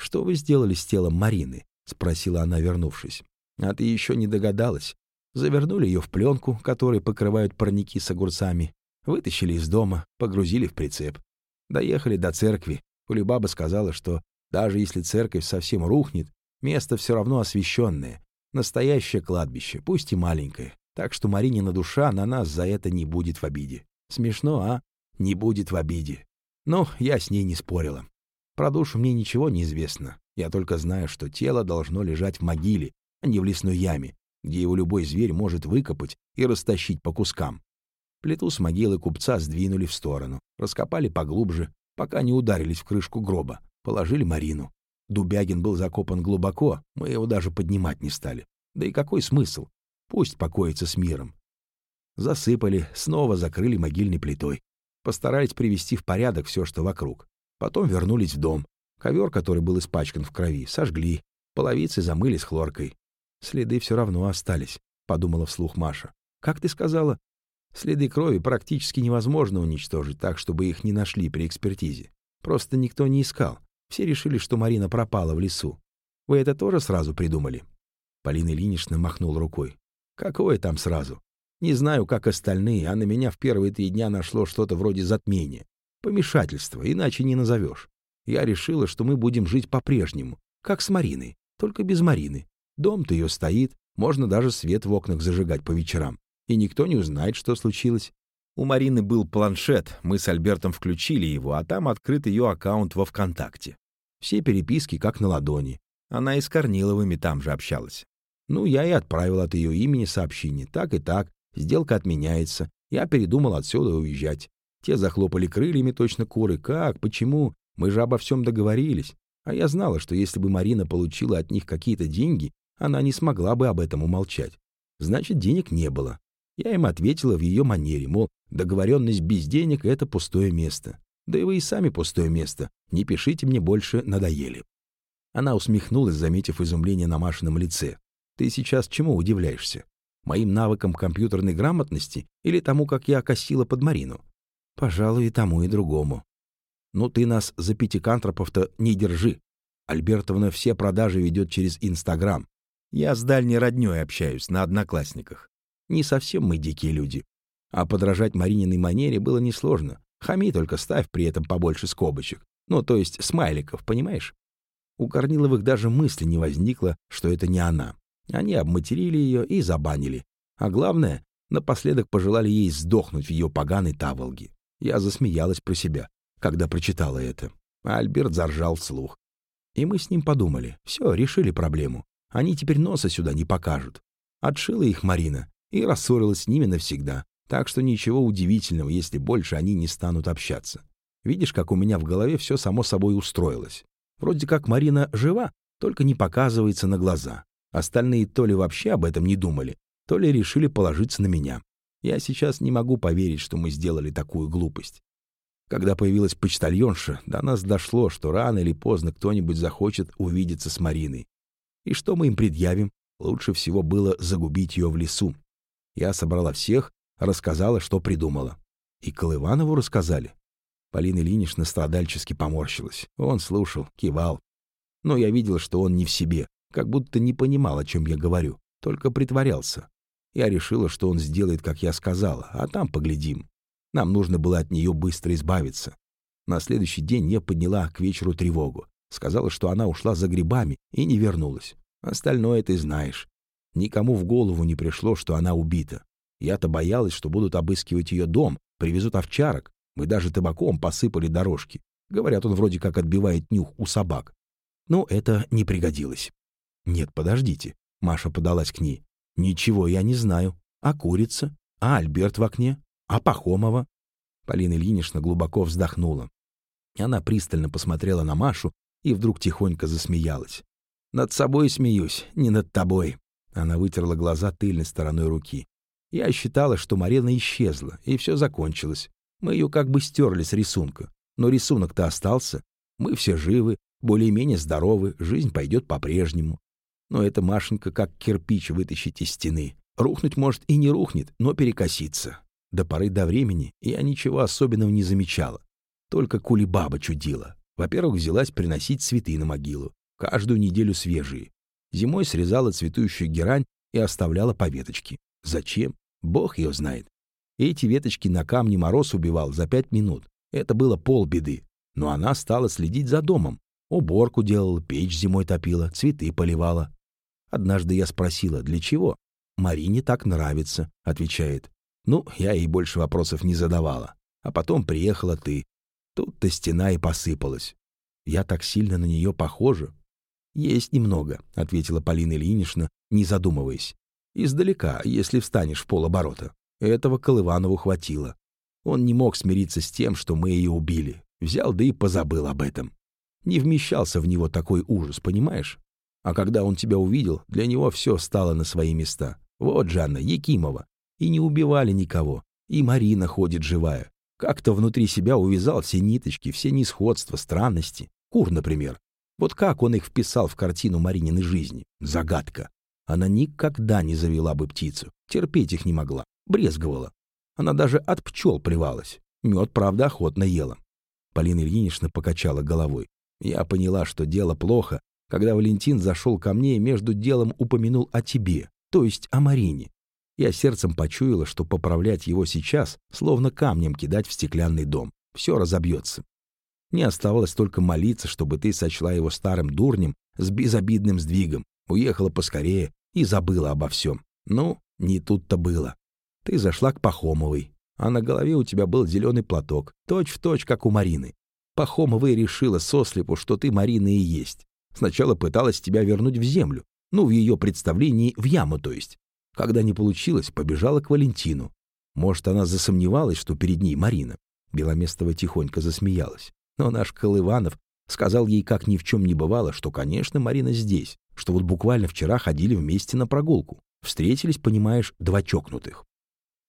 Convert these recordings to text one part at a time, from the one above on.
«Что вы сделали с телом Марины?» — спросила она, вернувшись. «А ты еще не догадалась. Завернули ее в пленку, которой покрывают парники с огурцами, вытащили из дома, погрузили в прицеп. Доехали до церкви. Кулебаба сказала, что даже если церковь совсем рухнет, место все равно освященное. Настоящее кладбище, пусть и маленькое. Так что Маринина душа на нас за это не будет в обиде. Смешно, а? Не будет в обиде. Но я с ней не спорила. Про душу мне ничего не известно. Я только знаю, что тело должно лежать в могиле, а не в лесной яме, где его любой зверь может выкопать и растащить по кускам. Плиту с могилы купца сдвинули в сторону, раскопали поглубже, пока не ударились в крышку гроба, положили Марину. Дубягин был закопан глубоко, мы его даже поднимать не стали. Да и какой смысл? Пусть покоится с миром. Засыпали, снова закрыли могильной плитой. Постарались привести в порядок все, что вокруг. Потом вернулись в дом. Ковер, который был испачкан в крови, сожгли. Половицы замыли с хлоркой. Следы все равно остались, подумала вслух Маша. Как ты сказала? Следы крови практически невозможно уничтожить так, чтобы их не нашли при экспертизе. Просто никто не искал. Все решили, что Марина пропала в лесу. Вы это тоже сразу придумали?» Полина Ильинична махнул рукой. «Какое там сразу? Не знаю, как остальные, а на меня в первые три дня нашло что-то вроде затмения. Помешательство, иначе не назовешь. Я решила, что мы будем жить по-прежнему, как с Мариной, только без Марины. Дом-то ее стоит, можно даже свет в окнах зажигать по вечерам. И никто не узнает, что случилось. У Марины был планшет, мы с Альбертом включили его, а там открыт ее аккаунт во ВКонтакте. Все переписки как на ладони. Она и с Корниловыми там же общалась. Ну, я и отправил от ее имени сообщение. Так и так, сделка отменяется. Я передумал отсюда уезжать. Те захлопали крыльями точно куры. Как? Почему? Мы же обо всем договорились. А я знала, что если бы Марина получила от них какие-то деньги, она не смогла бы об этом умолчать. Значит, денег не было. Я им ответила в ее манере, мол, договоренность без денег — это пустое место. Да и вы и сами пустое место. Не пишите мне больше, надоели. Она усмехнулась, заметив изумление на Машином лице. Ты сейчас чему удивляешься? Моим навыкам компьютерной грамотности или тому, как я окосила под Марину? Пожалуй, и тому, и другому. Ну ты нас за пятикантропов-то не держи. Альбертовна все продажи ведет через Инстаграм. Я с дальней роднёй общаюсь на одноклассниках. Не совсем мы дикие люди. А подражать Марининой манере было несложно. Хами только ставь при этом побольше скобочек. Ну, то есть смайликов, понимаешь? У Корниловых даже мысли не возникло, что это не она. Они обматерили ее и забанили. А главное, напоследок пожелали ей сдохнуть в ее поганой таволге. Я засмеялась про себя, когда прочитала это. Альберт заржал вслух. И мы с ним подумали. Все, решили проблему. Они теперь носа сюда не покажут. Отшила их Марина и рассорилась с ними навсегда. Так что ничего удивительного, если больше они не станут общаться. Видишь, как у меня в голове все само собой устроилось. Вроде как Марина жива, только не показывается на глаза. Остальные то ли вообще об этом не думали, то ли решили положиться на меня. Я сейчас не могу поверить, что мы сделали такую глупость. Когда появилась почтальонша, до нас дошло, что рано или поздно кто-нибудь захочет увидеться с Мариной. И что мы им предъявим? Лучше всего было загубить ее в лесу. Я собрала всех, рассказала, что придумала. И Колыванову рассказали. Полина Ильинична страдальчески поморщилась. Он слушал, кивал. Но я видел, что он не в себе, как будто не понимал, о чем я говорю, только притворялся. Я решила, что он сделает, как я сказала, а там поглядим. Нам нужно было от нее быстро избавиться. На следующий день я подняла к вечеру тревогу. Сказала, что она ушла за грибами и не вернулась. Остальное ты знаешь. Никому в голову не пришло, что она убита. Я-то боялась, что будут обыскивать ее дом, привезут овчарок. Мы даже табаком посыпали дорожки. Говорят, он вроде как отбивает нюх у собак. Но это не пригодилось. Нет, подождите. Маша подалась к ней. Ничего я не знаю. А курица? А Альберт в окне? А Пахомова? Полина Ильинична глубоко вздохнула. Она пристально посмотрела на Машу и вдруг тихонько засмеялась. «Над собой смеюсь, не над тобой». Она вытерла глаза тыльной стороной руки. Я считала, что Марина исчезла, и все закончилось. Мы ее как бы стерли с рисунка. Но рисунок-то остался. Мы все живы, более-менее здоровы, жизнь пойдет по-прежнему. Но эта Машенька как кирпич вытащить из стены. Рухнуть может и не рухнет, но перекосится. До поры до времени я ничего особенного не замечала. Только кулебаба чудила. Во-первых, взялась приносить цветы на могилу, каждую неделю свежие. Зимой срезала цветущую герань и оставляла по веточке. Зачем? Бог ее знает. Эти веточки на камне мороз убивал за пять минут. Это было полбеды. Но она стала следить за домом. Уборку делала, печь зимой топила, цветы поливала. Однажды я спросила, для чего? «Марине так нравится», — отвечает. Ну, я ей больше вопросов не задавала. А потом приехала ты. Тут-то стена и посыпалась. Я так сильно на нее похожа. «Есть немного», — ответила Полина Ильинична, не задумываясь. «Издалека, если встанешь в полоборота. Этого Колыванову хватило. Он не мог смириться с тем, что мы ее убили. Взял да и позабыл об этом. Не вмещался в него такой ужас, понимаешь? А когда он тебя увидел, для него все стало на свои места. Вот Жанна Якимова. И не убивали никого. И Марина ходит живая. Как-то внутри себя увязал все ниточки, все несходства, странности. Кур, например. Вот как он их вписал в картину Марининой жизни? Загадка. Она никогда не завела бы птицу. Терпеть их не могла. Брезговала. Она даже от пчел плевалась. Мед, правда, охотно ела. Полина Ильинична покачала головой. Я поняла, что дело плохо, когда Валентин зашел ко мне и между делом упомянул о тебе, то есть о Марине. Я сердцем почуяла, что поправлять его сейчас, словно камнем кидать в стеклянный дом. Все разобьется. Мне оставалось только молиться, чтобы ты сочла его старым дурнем с безобидным сдвигом, уехала поскорее и забыла обо всем. Ну, не тут-то было. Ты зашла к Пахомовой, а на голове у тебя был зеленый платок, точь-в-точь, точь, как у Марины. Пахомова и решила сослепу, что ты Марина и есть. Сначала пыталась тебя вернуть в землю, ну, в ее представлении, в яму, то есть. Когда не получилось, побежала к Валентину. Может, она засомневалась, что перед ней Марина. Беломестова тихонько засмеялась. Но наш Колыванов сказал ей, как ни в чем не бывало, что, конечно, Марина здесь, что вот буквально вчера ходили вместе на прогулку. Встретились, понимаешь, два чокнутых.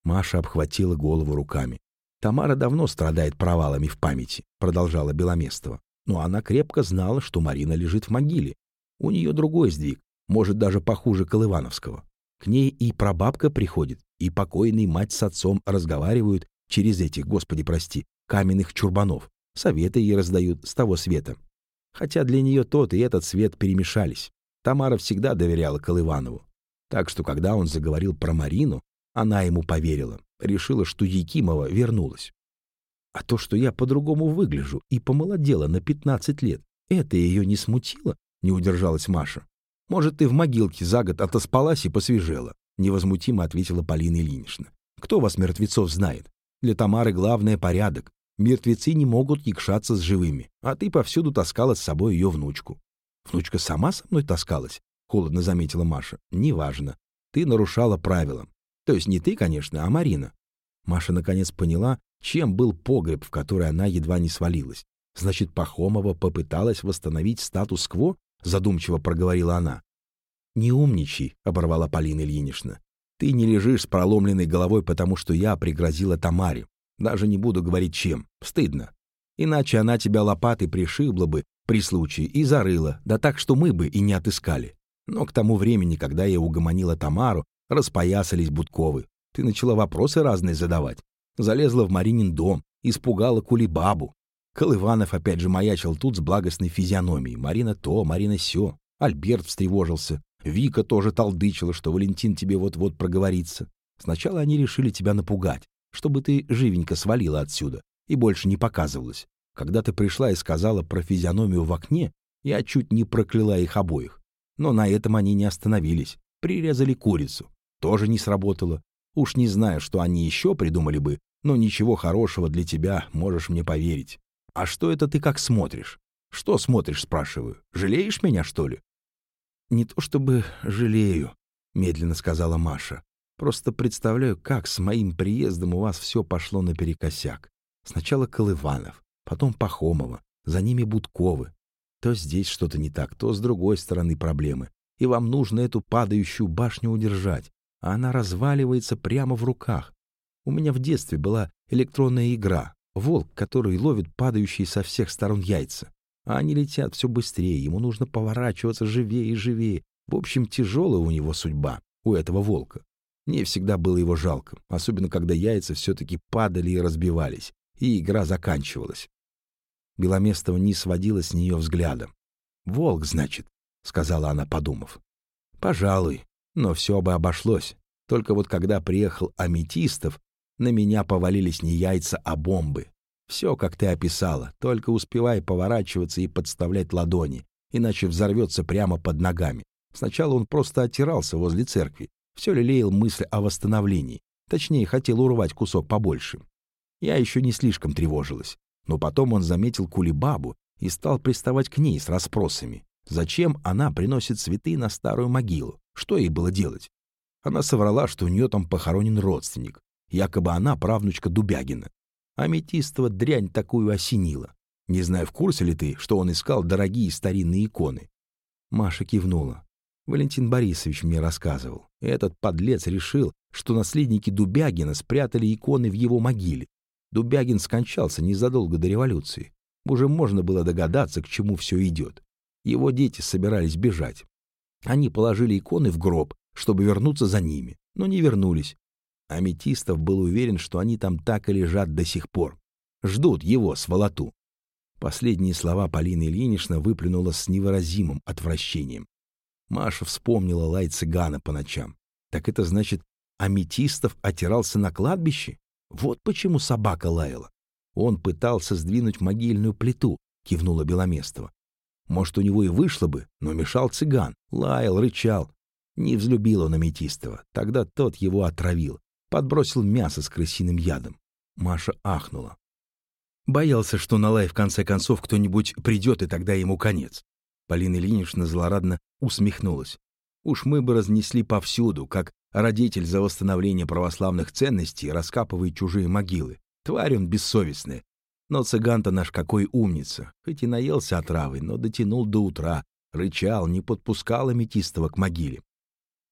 Маша обхватила голову руками. «Тамара давно страдает провалами в памяти», — продолжала Беломестова. «Но она крепко знала, что Марина лежит в могиле. У нее другой сдвиг, может, даже похуже Колывановского. К ней и прабабка приходит, и покойный мать с отцом разговаривают через этих, господи прости, каменных чурбанов. Советы ей раздают с того света. Хотя для нее тот и этот свет перемешались. Тамара всегда доверяла Колыванову. Так что, когда он заговорил про Марину, она ему поверила, решила, что Якимова вернулась. А то, что я по-другому выгляжу и помолодела на 15 лет, это ее не смутило, не удержалась Маша. Может, ты в могилке за год отоспалась и посвежела, невозмутимо ответила Полина Ильинична. Кто вас, мертвецов, знает? Для Тамары главное — порядок. Мертвецы не могут якшаться с живыми, а ты повсюду таскала с собой ее внучку. Внучка сама со мной таскалась? Холодно заметила Маша. Неважно. Ты нарушала правила. То есть не ты, конечно, а Марина. Маша наконец поняла, чем был погреб, в который она едва не свалилась. Значит, Пахомова попыталась восстановить статус-кво, задумчиво проговорила она. «Не умничай», — оборвала Полина Ильинична. «Ты не лежишь с проломленной головой, потому что я пригрозила Тамаре. Даже не буду говорить чем. Стыдно. Иначе она тебя лопатой пришибла бы при случае и зарыла, да так, что мы бы и не отыскали. Но к тому времени, когда я угомонила Тамару, распоясались Будковы. Ты начала вопросы разные задавать. Залезла в Маринин дом, испугала Кулибабу. Колыванов опять же маячил тут с благостной физиономией. Марина то, Марина сё. Альберт встревожился. Вика тоже толдычила, что Валентин тебе вот-вот проговорится. Сначала они решили тебя напугать, чтобы ты живенько свалила отсюда и больше не показывалась. Когда ты пришла и сказала про физиономию в окне, я чуть не прокляла их обоих. Но на этом они не остановились. Прирезали курицу. Тоже не сработало. Уж не знаю, что они еще придумали бы, но ничего хорошего для тебя, можешь мне поверить. А что это ты как смотришь? Что смотришь, спрашиваю? Жалеешь меня, что ли? Не то чтобы жалею, медленно сказала Маша. Просто представляю, как с моим приездом у вас все пошло наперекосяк. Сначала Колыванов, потом Пахомова, за ними Будковы. То здесь что-то не так, то с другой стороны проблемы. И вам нужно эту падающую башню удержать, а она разваливается прямо в руках. У меня в детстве была электронная игра, Волк, который ловит падающие со всех сторон яйца. А они летят все быстрее, ему нужно поворачиваться живее и живее. В общем, тяжелая у него судьба, у этого волка. Мне всегда было его жалко, особенно когда яйца все-таки падали и разбивались, и игра заканчивалась. Беломестова не сводила с нее взгляда. «Волк, значит», — сказала она, подумав. «Пожалуй, но все бы обошлось. Только вот когда приехал Аметистов, на меня повалились не яйца, а бомбы. Все, как ты описала, только успевай поворачиваться и подставлять ладони, иначе взорвется прямо под ногами. Сначала он просто оттирался возле церкви, все лелеял мысль о восстановлении, точнее, хотел урвать кусок побольше. Я еще не слишком тревожилась, но потом он заметил кулибабу и стал приставать к ней с расспросами. Зачем она приносит цветы на старую могилу? Что ей было делать? Она соврала, что у нее там похоронен родственник. Якобы она правнучка Дубягина. Аметистова дрянь такую осенила. Не знаю, в курсе ли ты, что он искал дорогие старинные иконы. Маша кивнула. Валентин Борисович мне рассказывал. Этот подлец решил, что наследники Дубягина спрятали иконы в его могиле. Дубягин скончался незадолго до революции. Уже можно было догадаться, к чему все идет. Его дети собирались бежать. Они положили иконы в гроб, чтобы вернуться за ними, но не вернулись. Аметистов был уверен, что они там так и лежат до сих пор. Ждут его, сволоту. Последние слова Полины Ильинична выплюнула с невыразимым отвращением. Маша вспомнила лай цыгана по ночам. Так это значит, Аметистов отирался на кладбище? Вот почему собака лаяла. Он пытался сдвинуть могильную плиту, кивнула Беломестова. Может, у него и вышло бы, но мешал цыган, лаял, рычал. Не взлюбил он Аметистова, тогда тот его отравил, подбросил мясо с крысиным ядом. Маша ахнула. Боялся, что на лай в конце концов кто-нибудь придет, и тогда ему конец. Полина Ильинична злорадно усмехнулась. Уж мы бы разнесли повсюду, как родитель за восстановление православных ценностей раскапывает чужие могилы. Тварь он бессовестная. Но цыган-то наш какой умница. Хоть и наелся отравой, но дотянул до утра, рычал, не подпускал аметистого к могиле.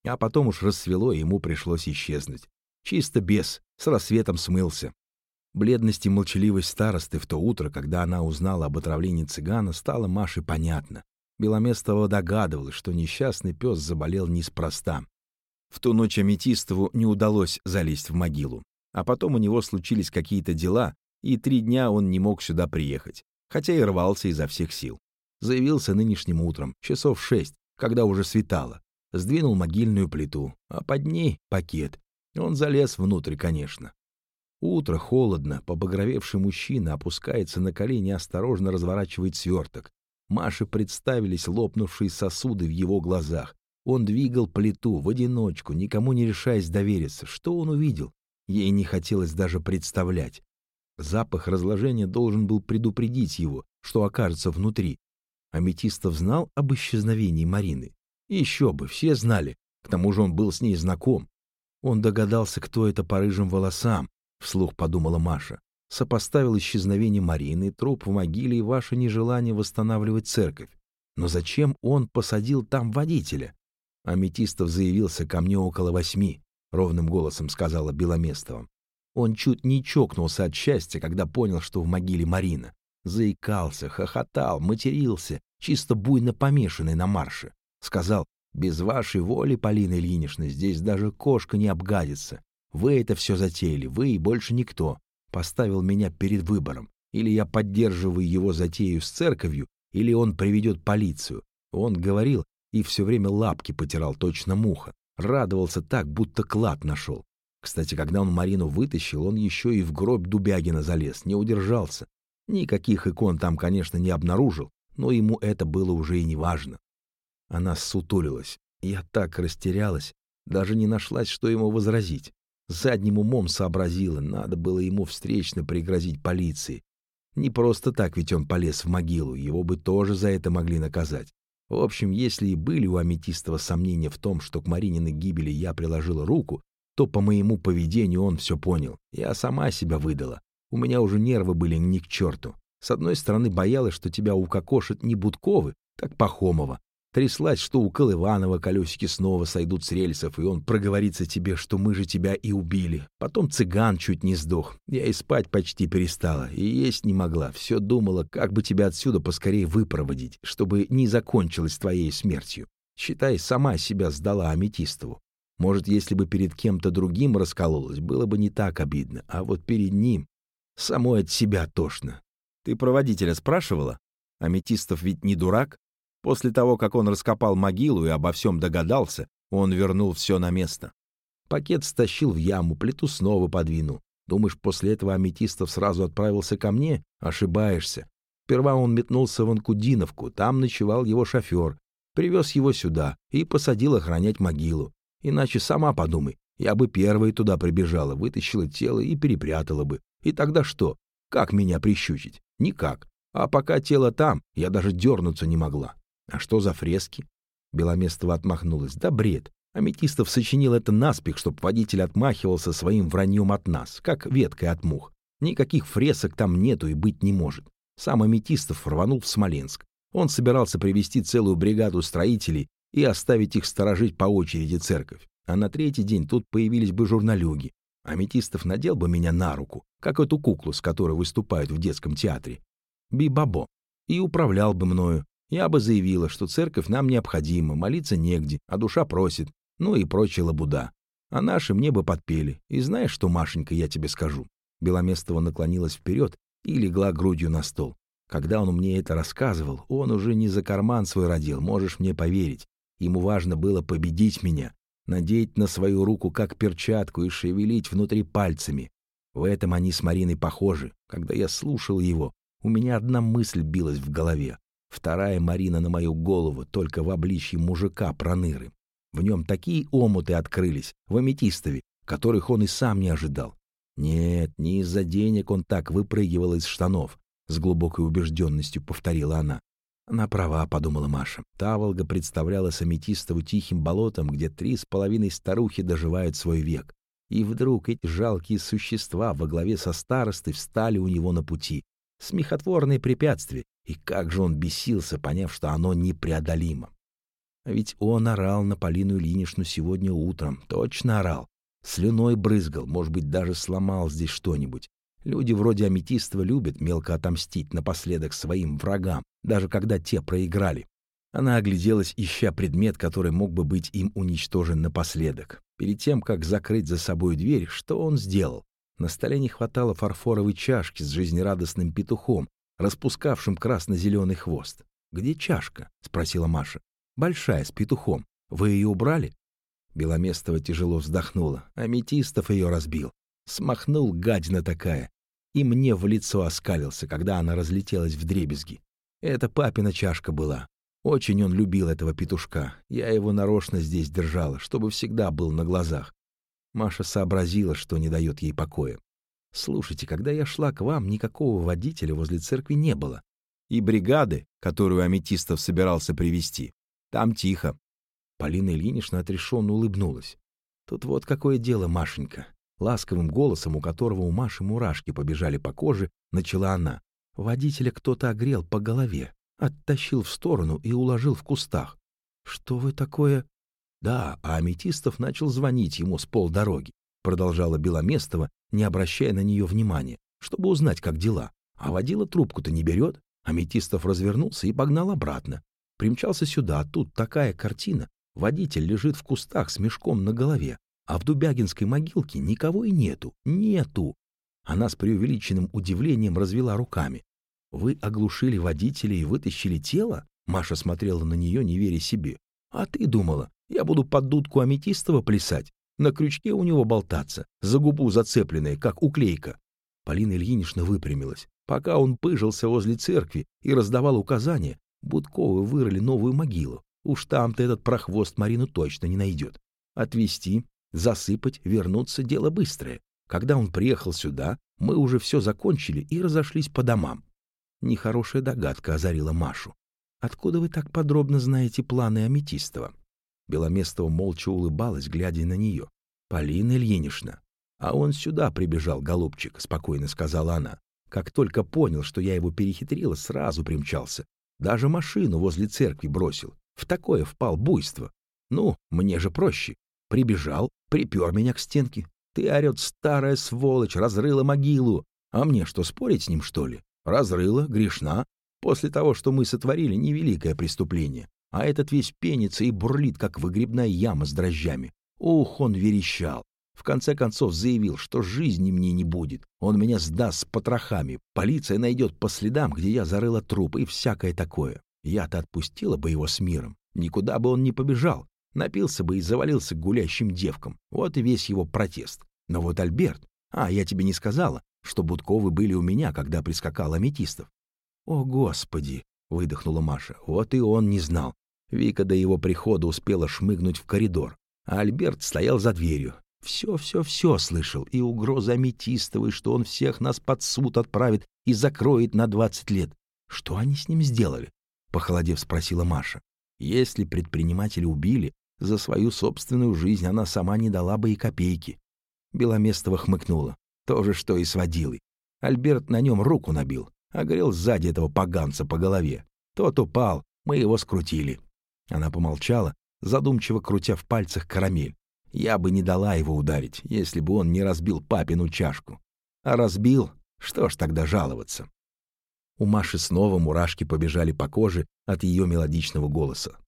А потом уж рассвело, и ему пришлось исчезнуть. Чисто без, с рассветом смылся. Бледность и молчаливость старосты в то утро, когда она узнала об отравлении цыгана, стало Маше понятно. Беломестова догадывалась, что несчастный пес заболел неспроста. В ту ночь Аметистову не удалось залезть в могилу. А потом у него случились какие-то дела, и три дня он не мог сюда приехать, хотя и рвался изо всех сил. Заявился нынешним утром, часов шесть, когда уже светало. Сдвинул могильную плиту, а под ней пакет. Он залез внутрь, конечно. Утро холодно, побагровевший мужчина опускается на колени и осторожно разворачивает сверток. Маше представились лопнувшие сосуды в его глазах. Он двигал плиту в одиночку, никому не решаясь довериться. Что он увидел? Ей не хотелось даже представлять. Запах разложения должен был предупредить его, что окажется внутри. Аметистов знал об исчезновении Марины. еще бы, все знали. К тому же он был с ней знаком. Он догадался, кто это по рыжим волосам, вслух подумала Маша сопоставил исчезновение Марины, труп в могиле и ваше нежелание восстанавливать церковь. Но зачем он посадил там водителя? Аметистов заявился ко мне около восьми, — ровным голосом сказала Беломестова. Он чуть не чокнулся от счастья, когда понял, что в могиле Марина. Заикался, хохотал, матерился, чисто буйно помешанный на марше. Сказал, без вашей воли, Полина Ильинична, здесь даже кошка не обгадится. Вы это все затеяли, вы и больше никто поставил меня перед выбором. Или я поддерживаю его затею с церковью, или он приведет полицию. Он говорил и все время лапки потирал, точно муха. Радовался так, будто клад нашел. Кстати, когда он Марину вытащил, он еще и в гроб Дубягина залез, не удержался. Никаких икон там, конечно, не обнаружил, но ему это было уже и не важно. Она сутулилась. Я так растерялась, даже не нашлась, что ему возразить. Задним умом сообразила, надо было ему встречно пригрозить полиции. Не просто так ведь он полез в могилу, его бы тоже за это могли наказать. В общем, если и были у Аметистова сомнения в том, что к Марининой гибели я приложила руку, то по моему поведению он все понял. Я сама себя выдала. У меня уже нервы были ни к черту. С одной стороны, боялась, что тебя укокошат не Будковы, так Пахомова, Тряслась, что у Колыванова колесики снова сойдут с рельсов, и он проговорится тебе, что мы же тебя и убили. Потом цыган чуть не сдох. Я и спать почти перестала, и есть не могла. Все думала, как бы тебя отсюда поскорее выпроводить, чтобы не закончилось твоей смертью. Считай, сама себя сдала Аметистову. Может, если бы перед кем-то другим раскололась, было бы не так обидно, а вот перед ним самой от себя тошно. Ты проводителя спрашивала? Аметистов ведь не дурак. После того, как он раскопал могилу и обо всем догадался, он вернул все на место. Пакет стащил в яму, плиту снова подвинул. Думаешь, после этого Аметистов сразу отправился ко мне? Ошибаешься. Сперва он метнулся в Анкудиновку, там ночевал его шофер, привез его сюда и посадил охранять могилу. Иначе сама подумай, я бы первой туда прибежала, вытащила тело и перепрятала бы. И тогда что? Как меня прищучить? Никак. А пока тело там, я даже дернуться не могла. А что за фрески? Беломестова отмахнулась. Да бред. Аметистов сочинил это наспех, чтоб водитель отмахивался своим враньем от нас, как веткой от мух. Никаких фресок там нету и быть не может. Сам Аметистов рванул в Смоленск. Он собирался привести целую бригаду строителей и оставить их сторожить по очереди церковь. А на третий день тут появились бы журналюги. Аметистов надел бы меня на руку, как эту куклу, с которой выступают в детском театре. Би-бабо. И управлял бы мною. Я бы заявила, что церковь нам необходима, молиться негде, а душа просит, ну и прочая лабуда. А наши мне бы подпели. И знаешь что, Машенька, я тебе скажу?» Беломестова наклонилась вперед и легла грудью на стол. Когда он мне это рассказывал, он уже не за карман свой родил, можешь мне поверить. Ему важно было победить меня, надеть на свою руку как перчатку и шевелить внутри пальцами. В этом они с Мариной похожи. Когда я слушал его, у меня одна мысль билась в голове. Вторая Марина на мою голову, только в обличье мужика проныры. В нем такие омуты открылись, в аметистове, которых он и сам не ожидал. Нет, не из-за денег он так выпрыгивал из штанов, с глубокой убежденностью повторила она. Она права, подумала Маша. Таволга представлялась Аметистову тихим болотом, где три с половиной старухи доживают свой век. И вдруг эти жалкие существа во главе со старостой встали у него на пути. Смехотворные препятствия. И как же он бесился, поняв, что оно непреодолимо. Ведь он орал на Полину Ильиничну сегодня утром. Точно орал. Слюной брызгал, может быть, даже сломал здесь что-нибудь. Люди вроде Аметистова любят мелко отомстить напоследок своим врагам, даже когда те проиграли. Она огляделась, ища предмет, который мог бы быть им уничтожен напоследок. Перед тем, как закрыть за собой дверь, что он сделал? На столе не хватало фарфоровой чашки с жизнерадостным петухом, распускавшим красно-зеленый хвост. «Где чашка?» — спросила Маша большая, с петухом. Вы ее убрали?» Беломестова тяжело вздохнула. Аметистов ее разбил. Смахнул гадина такая. И мне в лицо оскалился, когда она разлетелась в дребезги. Это папина чашка была. Очень он любил этого петушка. Я его нарочно здесь держала, чтобы всегда был на глазах. Маша сообразила, что не дает ей покоя. «Слушайте, когда я шла к вам, никакого водителя возле церкви не было. И бригады, которую Аметистов собирался привести там тихо. Полина Ильинична отрешенно улыбнулась. Тут вот какое дело, Машенька. Ласковым голосом, у которого у Маши мурашки побежали по коже, начала она. Водителя кто-то огрел по голове, оттащил в сторону и уложил в кустах. Что вы такое? Да, а Аметистов начал звонить ему с полдороги, продолжала Беломестова, не обращая на нее внимания, чтобы узнать, как дела. А водила трубку-то не берет. Аметистов развернулся и погнал обратно. Примчался сюда, а тут такая картина. Водитель лежит в кустах с мешком на голове, а в Дубягинской могилке никого и нету. Нету. Она с преувеличенным удивлением развела руками. «Вы оглушили водителя и вытащили тело?» Маша смотрела на нее, не веря себе. «А ты думала, я буду под дудку Аметистова плясать? На крючке у него болтаться, за губу зацепленная, как уклейка?» Полина Ильинична выпрямилась. Пока он пыжился возле церкви и раздавал указания, Будковы вырыли новую могилу. Уж там-то этот прохвост Марину точно не найдет. Отвезти, засыпать, вернуться — дело быстрое. Когда он приехал сюда, мы уже все закончили и разошлись по домам. Нехорошая догадка озарила Машу. «Откуда вы так подробно знаете планы Аметистова?» Беломестова молча улыбалась, глядя на нее. «Полина Ильинична». «А он сюда прибежал, голубчик», — спокойно сказала она. «Как только понял, что я его перехитрила, сразу примчался. Даже машину возле церкви бросил. В такое впал буйство. Ну, мне же проще. Прибежал, припер меня к стенке. Ты, орет, старая сволочь, разрыла могилу. А мне что, спорить с ним, что ли? Разрыла, грешна. После того, что мы сотворили, невеликое преступление. А этот весь пенится и бурлит, как выгребная яма с дрожжами. Ух, он верещал. В конце концов заявил, что жизни мне не будет. Он меня сдаст с потрохами. Полиция найдет по следам, где я зарыла труп и всякое такое. Я-то отпустила бы его с миром. Никуда бы он не побежал. Напился бы и завалился к гулящим девкам. Вот и весь его протест. Но вот Альберт... А, я тебе не сказала, что Будковы были у меня, когда прискакал Аметистов. «О, Господи!» — выдохнула Маша. Вот и он не знал. Вика до его прихода успела шмыгнуть в коридор, а Альберт стоял за дверью. Все-все-все слышал, и угроза Аметистовой, что он всех нас под суд отправит и закроет на двадцать лет. Что они с ним сделали? Похолодев, спросила Маша. Если предпринимателя убили, за свою собственную жизнь она сама не дала бы и копейки. Беломестова хмыкнула. То же, что и с водилой. Альберт на нем руку набил, огрел сзади этого поганца по голове. Тот упал, мы его скрутили. Она помолчала, задумчиво крутя в пальцах карамель. Я бы не дала его ударить, если бы он не разбил папину чашку. А разбил, что ж тогда жаловаться? У Маши снова мурашки побежали по коже от ее мелодичного голоса.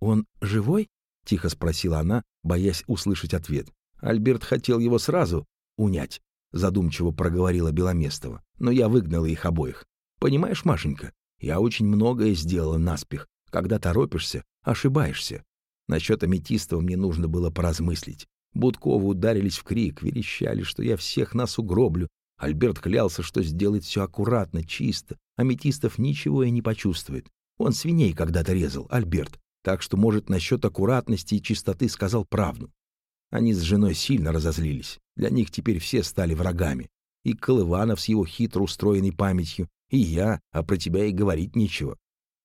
«Он живой?» — тихо спросила она, боясь услышать ответ. Альберт хотел его сразу унять, задумчиво проговорила Беломестова, но я выгнала их обоих. Понимаешь, Машенька, я очень многое сделала наспех. Когда торопишься, ошибаешься. Насчет аметистов мне нужно было поразмыслить. Будковы ударились в крик, верещали, что я всех нас угроблю. Альберт клялся, что сделает все аккуратно, чисто. Аметистов ничего и не почувствует. Он свиней когда-то резал, Альберт. Так что, может, насчет аккуратности и чистоты сказал правду. Они с женой сильно разозлились. Для них теперь все стали врагами. И Колыванов с его хитро устроенной памятью, и я, а про тебя и говорить нечего.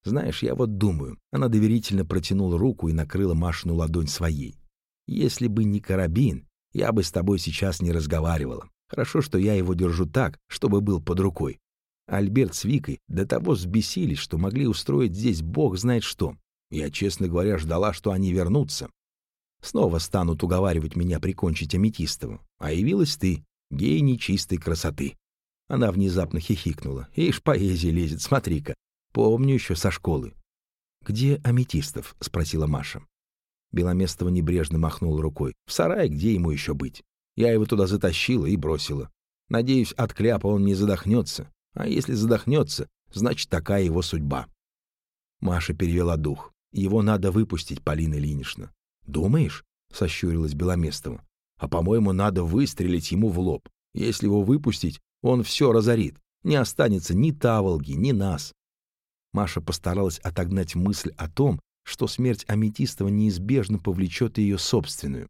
Знаешь, я вот думаю, она доверительно протянула руку и накрыла Машину ладонь своей. Если бы не карабин, я бы с тобой сейчас не разговаривала. Хорошо, что я его держу так, чтобы был под рукой. Альберт с Викой до того взбесились, что могли устроить здесь бог знает что. Я, честно говоря, ждала, что они вернутся. Снова станут уговаривать меня прикончить Аметистову. А явилась ты, гений чистой красоты. Она внезапно хихикнула. Ишь, поэзия лезет, смотри-ка. Помню еще со школы. «Где Аметистов?» — спросила Маша. Беломестова небрежно махнул рукой. «В сарае, где ему еще быть? Я его туда затащила и бросила. Надеюсь, от кляпа он не задохнется. А если задохнется, значит, такая его судьба». Маша перевела дух. «Его надо выпустить, Полина Ильинична». «Думаешь?» — сощурилась Беломестова. «А, по-моему, надо выстрелить ему в лоб. Если его выпустить, он все разорит. Не останется ни Таволги, ни нас. Маша постаралась отогнать мысль о том, что смерть Аметистова неизбежно повлечет ее собственную.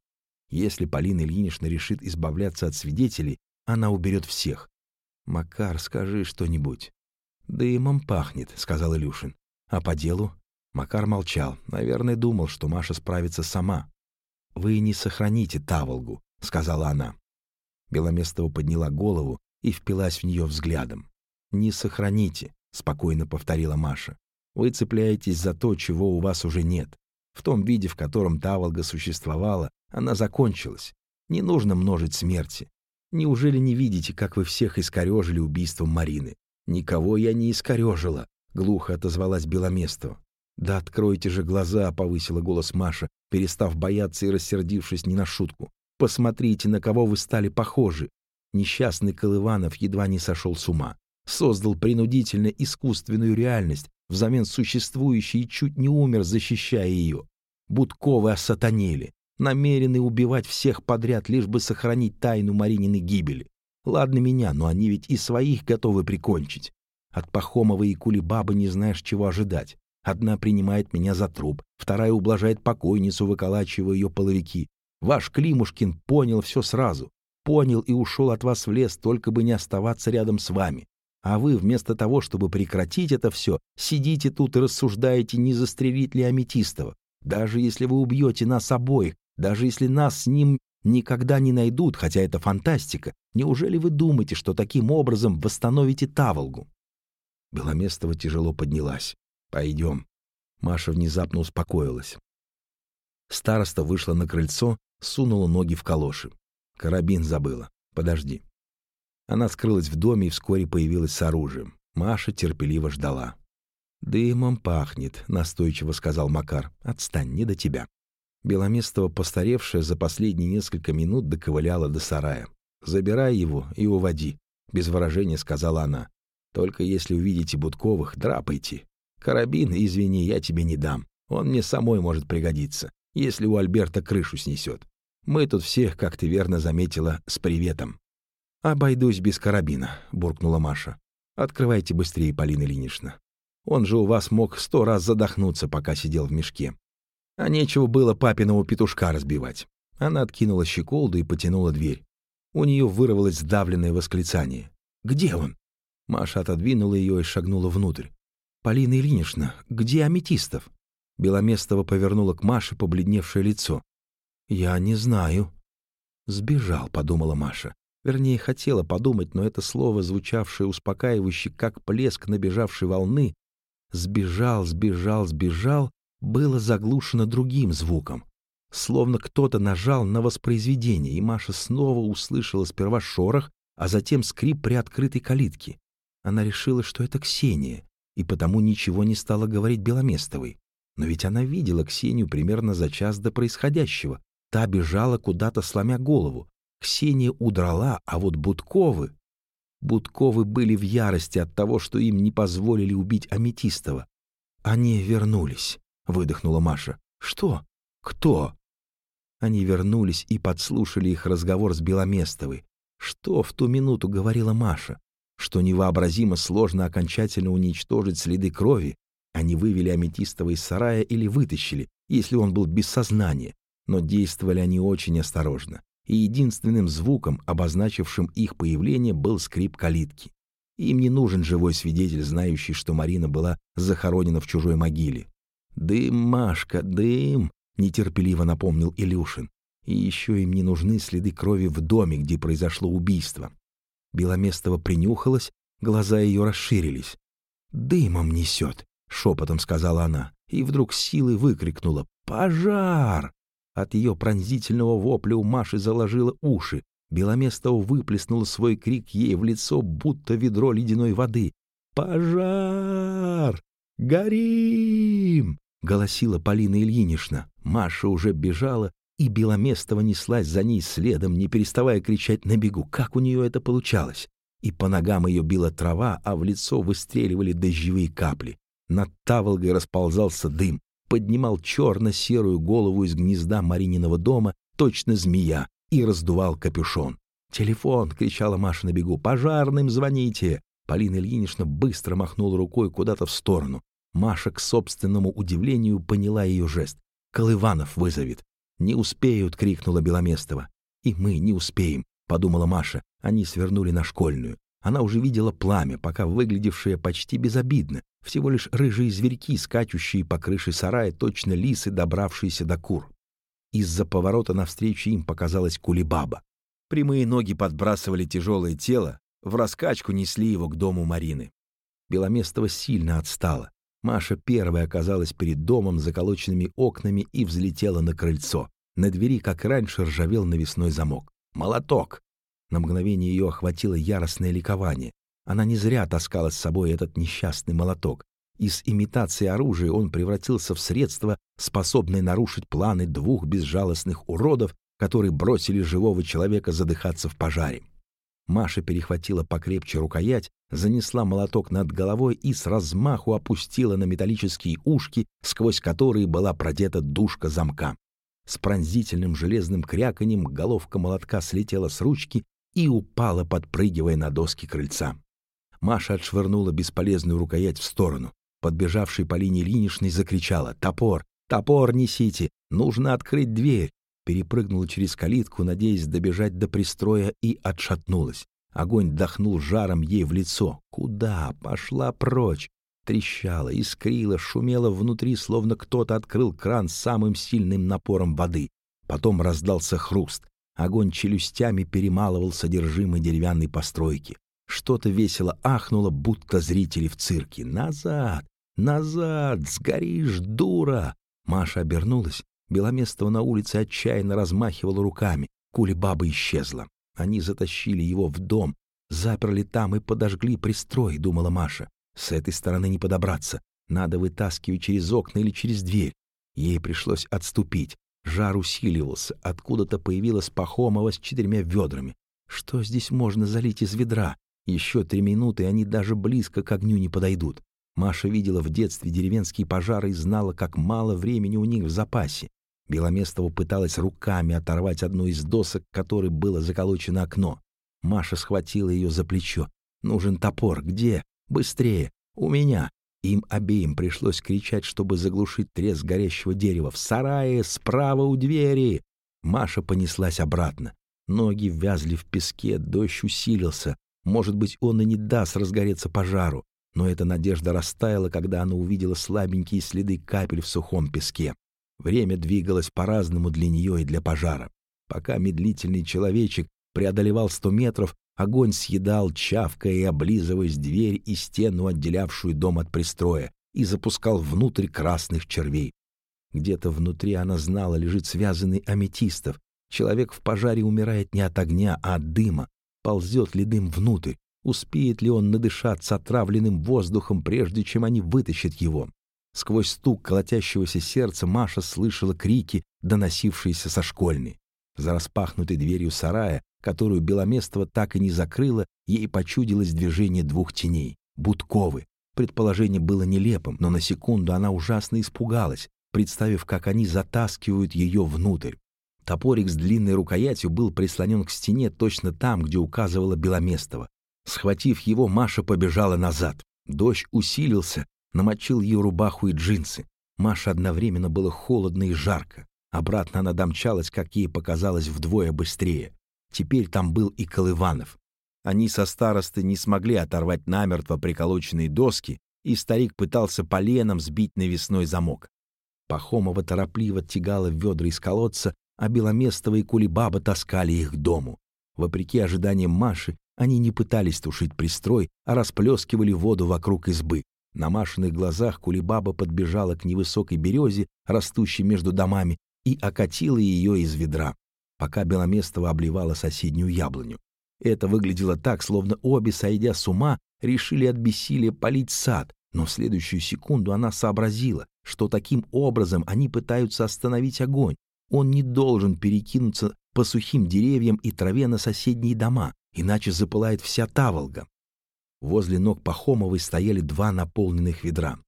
Если Полина Ильинична решит избавляться от свидетелей, она уберет всех. «Макар, скажи что-нибудь». «Дымом пахнет», — сказал Илюшин. «А по делу?» Макар молчал. Наверное, думал, что Маша справится сама. «Вы не сохраните Таволгу», — сказала она. Беломестова подняла голову и впилась в нее взглядом. «Не сохраните спокойно повторила Маша. Вы цепляетесь за то, чего у вас уже нет. В том виде, в котором Таволга существовала, она закончилась. Не нужно множить смерти. Неужели не видите, как вы всех искорежили убийством Марины? Никого я не искорежила, глухо отозвалась Беломестова. Да откройте же глаза, повысила голос Маша, перестав бояться и рассердившись не на шутку. Посмотрите, на кого вы стали похожи. Несчастный Колыванов едва не сошел с ума создал принудительно искусственную реальность, взамен существующей и чуть не умер, защищая ее. Будковы осатанели, намерены убивать всех подряд, лишь бы сохранить тайну Марининой гибели. Ладно меня, но они ведь и своих готовы прикончить. От Пахомова и Кулебабы не знаешь, чего ожидать. Одна принимает меня за труп, вторая ублажает покойницу, выколачивая ее половики. Ваш Климушкин понял все сразу. Понял и ушел от вас в лес, только бы не оставаться рядом с вами. А вы вместо того, чтобы прекратить это все, сидите тут и рассуждаете, не застрелить ли Аметистова. Даже если вы убьете нас обоих, даже если нас с ним никогда не найдут, хотя это фантастика, неужели вы думаете, что таким образом восстановите Таволгу?» Беломестова тяжело поднялась. «Пойдем». Маша внезапно успокоилась. Староста вышла на крыльцо, сунула ноги в калоши. «Карабин забыла. Подожди». Она скрылась в доме и вскоре появилась с оружием. Маша терпеливо ждала. «Дымом пахнет», — настойчиво сказал Макар. «Отстань, не до тебя». Беломестова, постаревшая за последние несколько минут, доковыляла до сарая. «Забирай его и уводи», — без выражения сказала она. «Только если увидите Будковых, драпайте. Карабин, извини, я тебе не дам. Он мне самой может пригодиться, если у Альберта крышу снесет. Мы тут всех, как ты верно заметила, с приветом». «Обойдусь без карабина», — буркнула Маша. «Открывайте быстрее, Полина Ильинична. Он же у вас мог сто раз задохнуться, пока сидел в мешке. А нечего было папиного петушка разбивать». Она откинула щеколду и потянула дверь. У нее вырвалось сдавленное восклицание. «Где он?» Маша отодвинула ее и шагнула внутрь. «Полина Ильинична, где Аметистов?» Беломестова повернула к Маше побледневшее лицо. «Я не знаю». «Сбежал», — подумала Маша. Вернее, хотела подумать, но это слово, звучавшее успокаивающе, как плеск набежавшей волны, «сбежал, сбежал, сбежал», было заглушено другим звуком. Словно кто-то нажал на воспроизведение, и Маша снова услышала сперва шорох, а затем скрип приоткрытой калитки. Она решила, что это Ксения, и потому ничего не стала говорить Беломестовой. Но ведь она видела Ксению примерно за час до происходящего. Та бежала куда-то, сломя голову. Ксения удрала, а вот Будковы... Будковы были в ярости от того, что им не позволили убить Аметистова. «Они вернулись», — выдохнула Маша. «Что? Кто?» Они вернулись и подслушали их разговор с Беломестовой. Что в ту минуту говорила Маша? Что невообразимо сложно окончательно уничтожить следы крови. Они вывели Аметистова из сарая или вытащили, если он был без сознания. Но действовали они очень осторожно и единственным звуком, обозначившим их появление, был скрип калитки. Им не нужен живой свидетель, знающий, что Марина была захоронена в чужой могиле. «Дым, Машка, дым!» — нетерпеливо напомнил Илюшин. «И еще им не нужны следы крови в доме, где произошло убийство». Беломестова принюхалась, глаза ее расширились. «Дымом несет!» — шепотом сказала она, и вдруг силой выкрикнула «Пожар!» От ее пронзительного вопля у Маши заложило уши. Беломестова выплеснула свой крик ей в лицо, будто ведро ледяной воды. «Пожар! Горим!» — голосила Полина Ильинична. Маша уже бежала, и Беломестова неслась за ней следом, не переставая кричать на бегу. Как у нее это получалось? И по ногам ее била трава, а в лицо выстреливали дождевые капли. Над Таволгой расползался дым поднимал черно-серую голову из гнезда Марининого дома, точно змея, и раздувал капюшон. «Телефон!» — кричала Маша на бегу. «Пожарным звоните!» Полина Ильинична быстро махнула рукой куда-то в сторону. Маша, к собственному удивлению, поняла ее жест. «Колыванов вызовет!» «Не успеют!» — крикнула Беломестова. «И мы не успеем!» — подумала Маша. Они свернули на школьную. Она уже видела пламя, пока выглядевшее почти безобидно, всего лишь рыжие зверьки, скачущие по крыше сарая, точно лисы, добравшиеся до кур. Из-за поворота навстречу им показалась кулибаба. Прямые ноги подбрасывали тяжелое тело, в раскачку несли его к дому Марины. Беломестова сильно отстала. Маша первая оказалась перед домом с заколоченными окнами и взлетела на крыльцо. На двери, как раньше, ржавел навесной замок. «Молоток!» На мгновение ее охватило яростное ликование. Она не зря таскала с собой этот несчастный молоток. Из имитации оружия он превратился в средство, способное нарушить планы двух безжалостных уродов, которые бросили живого человека задыхаться в пожаре. Маша перехватила покрепче рукоять, занесла молоток над головой и с размаху опустила на металлические ушки, сквозь которые была продета душка замка. С пронзительным железным кряканьем головка молотка слетела с ручки и упала, подпрыгивая на доски крыльца. Маша отшвырнула бесполезную рукоять в сторону. Подбежавший по линии Ильиничной закричала «Топор! Топор несите! Нужно открыть дверь!» Перепрыгнула через калитку, надеясь добежать до пристроя, и отшатнулась. Огонь дохнул жаром ей в лицо. Куда? Пошла прочь! Трещала, искрила, шумела внутри, словно кто-то открыл кран самым сильным напором воды. Потом раздался хруст. Огонь челюстями перемалывал содержимое деревянной постройки. Что-то весело ахнуло, будто зрители в цирке. «Назад! Назад! Сгоришь, дура!» Маша обернулась. Беломестова на улице отчаянно размахивала руками. Кули-баба исчезла. Они затащили его в дом, заперли там и подожгли пристрой, думала Маша. С этой стороны не подобраться. Надо вытаскивать через окна или через дверь. Ей пришлось отступить. Жар усиливался, откуда-то появилась Пахомова с четырьмя ведрами. Что здесь можно залить из ведра? Еще три минуты, и они даже близко к огню не подойдут. Маша видела в детстве деревенские пожары и знала, как мало времени у них в запасе. Беломестова пыталась руками оторвать одну из досок, которой было заколочено окно. Маша схватила ее за плечо. «Нужен топор. Где? Быстрее! У меня!» Им обеим пришлось кричать, чтобы заглушить треск горящего дерева. «В сарае! Справа у двери!» Маша понеслась обратно. Ноги вязли в песке, дождь усилился. Может быть, он и не даст разгореться пожару. Но эта надежда растаяла, когда она увидела слабенькие следы капель в сухом песке. Время двигалось по-разному для нее и для пожара. Пока медлительный человечек преодолевал сто метров, огонь съедал, чавкая и облизываясь дверь и стену, отделявшую дом от пристроя, и запускал внутрь красных червей. Где-то внутри она знала, лежит связанный аметистов. Человек в пожаре умирает не от огня, а от дыма. Ползет ли дым внутрь? Успеет ли он надышаться отравленным воздухом, прежде чем они вытащат его? Сквозь стук колотящегося сердца Маша слышала крики, доносившиеся со школьной. За распахнутой дверью сарая, которую Беломестова так и не закрыла, ей почудилось движение двух теней — Будковы. Предположение было нелепым, но на секунду она ужасно испугалась, представив, как они затаскивают ее внутрь. Топорик с длинной рукоятью был прислонен к стене точно там, где указывала Беломестова. Схватив его, Маша побежала назад. Дождь усилился, намочил ее рубаху и джинсы. Маше одновременно было холодно и жарко. Обратно она домчалась, как ей показалось, вдвое быстрее. Теперь там был и Колыванов. Они со старостой не смогли оторвать намертво приколоченные доски, и старик пытался поленом сбить навесной замок. Пахомова торопливо тягала ведра из колодца, а Беломестова и Кулибаба таскали их к дому. Вопреки ожиданиям Маши, они не пытались тушить пристрой, а расплескивали воду вокруг избы. На Машиных глазах Кулибаба подбежала к невысокой березе, растущей между домами, и окатила ее из ведра, пока Беломестова обливала соседнюю яблоню. Это выглядело так, словно обе, сойдя с ума, решили от бессилия полить сад, но в следующую секунду она сообразила, что таким образом они пытаются остановить огонь. Он не должен перекинуться по сухим деревьям и траве на соседние дома, иначе запылает вся Таволга. Возле ног Пахомовой стояли два наполненных ведра.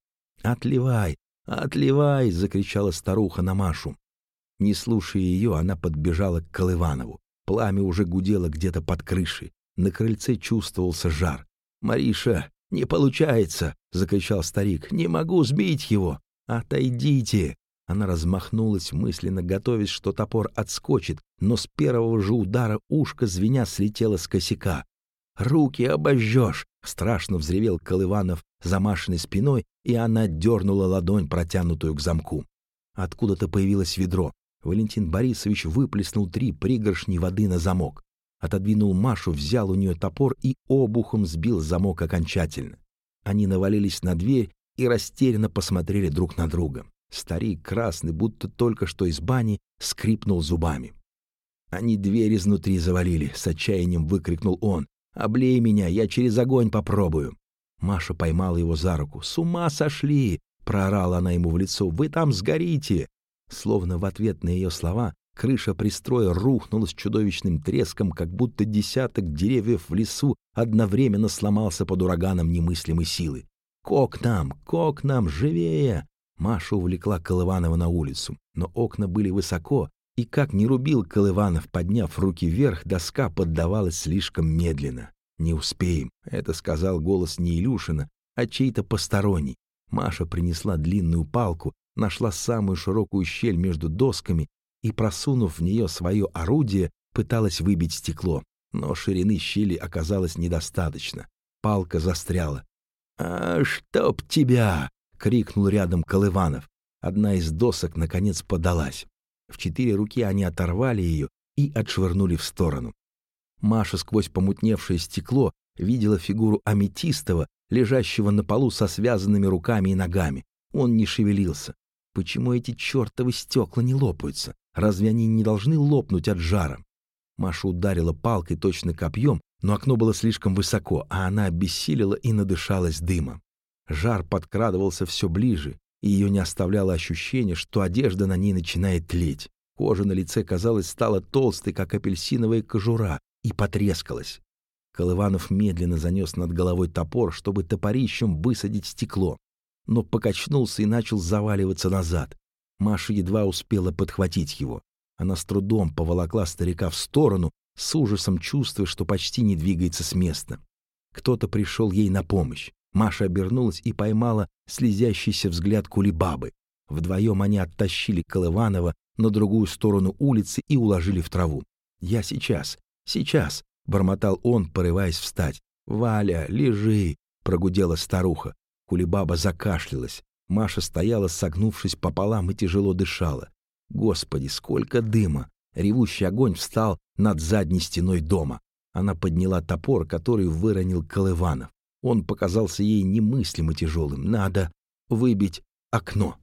«Отливай! Отливай!» — закричала старуха на Машу. Не слушая ее, она подбежала к Колыванову. Пламя уже гудело где-то под крышей. На крыльце чувствовался жар. «Мариша, не получается!» — закричал старик. «Не могу сбить его! Отойдите!» Она размахнулась, мысленно готовясь, что топор отскочит, но с первого же удара ушко звеня слетело с косяка. «Руки обожжешь!» — страшно взревел Колыванов замашенной спиной, и она дернула ладонь, протянутую к замку. Откуда-то появилось ведро. Валентин Борисович выплеснул три пригоршни воды на замок. Отодвинул Машу, взял у нее топор и обухом сбил замок окончательно. Они навалились на дверь и растерянно посмотрели друг на друга. Старик, красный, будто только что из бани, скрипнул зубами. Они дверь изнутри завалили, с отчаянием выкрикнул он. Облей меня, я через огонь попробую. Маша поймала его за руку. «С ума сошли!» — проорала она ему в лицо. «Вы там сгорите!» Словно в ответ на ее слова крыша пристроя рухнула с чудовищным треском, как будто десяток деревьев в лесу одновременно сломался под ураганом немыслимой силы. «К окнам! К окнам! Живее!» Маша увлекла Колыванова на улицу, но окна были высоко, и как ни рубил Колыванов, подняв руки вверх, доска поддавалась слишком медленно. «Не успеем», — это сказал голос не Илюшина, а чей-то посторонний. Маша принесла длинную палку, нашла самую широкую щель между досками и, просунув в нее свое орудие, пыталась выбить стекло. Но ширины щели оказалось недостаточно. Палка застряла. «А чтоб тебя!» — крикнул рядом Колыванов. Одна из досок, наконец, подалась. В четыре руки они оторвали ее и отшвырнули в сторону. Маша сквозь помутневшее стекло видела фигуру Аметистова, лежащего на полу со связанными руками и ногами. Он не шевелился. Почему эти чертовы стекла не лопаются? Разве они не должны лопнуть от жара? Маша ударила палкой точно копьем, но окно было слишком высоко, а она обессилила и надышалась дымом. Жар подкрадывался все ближе, и ее не оставляло ощущение, что одежда на ней начинает тлеть. Кожа на лице, казалось, стала толстой, как апельсиновая кожура, и потрескалась. Колыванов медленно занес над головой топор, чтобы топорищем высадить стекло, но покачнулся и начал заваливаться назад. Маша едва успела подхватить его. Она с трудом поволокла старика в сторону, с ужасом чувствуя, что почти не двигается с места. Кто-то пришел ей на помощь. Маша обернулась и поймала слезящийся взгляд кулибабы. Вдвоем они оттащили Колыванова на другую сторону улицы и уложили в траву. «Я сейчас, сейчас!» — бормотал он, порываясь встать. «Валя, лежи!» — прогудела старуха. Кулибаба закашлялась. Маша стояла, согнувшись пополам, и тяжело дышала. Господи, сколько дыма! Ревущий огонь встал над задней стеной дома. Она подняла топор, который выронил Колыванов. Он показался ей немыслимо тяжелым. Надо выбить окно.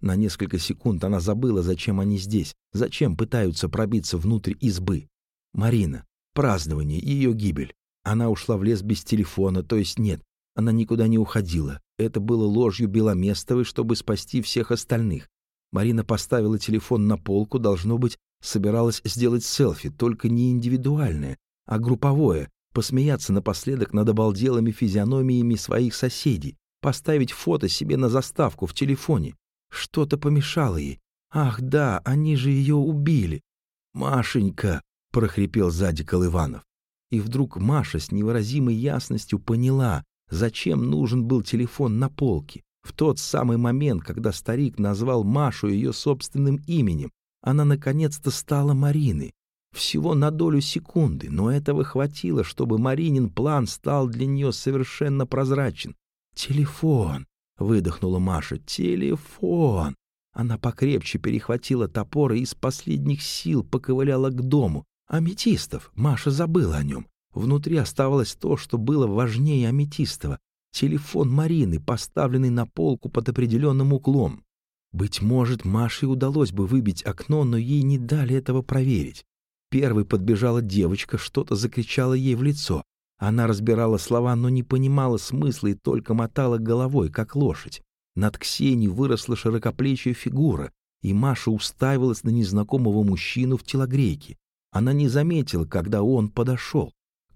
На несколько секунд она забыла, зачем они здесь, зачем пытаются пробиться внутрь избы. Марина, празднование, ее гибель. Она ушла в лес без телефона, то есть нет, она никуда не уходила. Это было ложью Беломестовой, чтобы спасти всех остальных. Марина поставила телефон на полку, должно быть, собиралась сделать селфи, только не индивидуальное, а групповое, посмеяться напоследок над обалделыми физиономиями своих соседей, поставить фото себе на заставку в телефоне. Что-то помешало ей. Ах да, они же ее убили. «Машенька!» — прохрипел сзади Колыванов. И вдруг Маша с невыразимой ясностью поняла, зачем нужен был телефон на полке. В тот самый момент, когда старик назвал Машу ее собственным именем, она наконец-то стала Мариной. Всего на долю секунды, но этого хватило, чтобы Маринин план стал для нее совершенно прозрачен. «Телефон!» — выдохнула Маша. «Телефон!» Она покрепче перехватила топор и из последних сил поковыляла к дому. Аметистов! Маша забыла о нем. Внутри оставалось то, что было важнее аметистова. Телефон Марины, поставленный на полку под определенным углом. Быть может, Маше удалось бы выбить окно, но ей не дали этого проверить. Первой подбежала девочка, что-то закричала ей в лицо. Она разбирала слова, но не понимала смысла и только мотала головой, как лошадь. Над Ксенией выросла широкоплечья фигура, и Маша уставилась на незнакомого мужчину в телогрейке. Она не заметила, когда он подошел.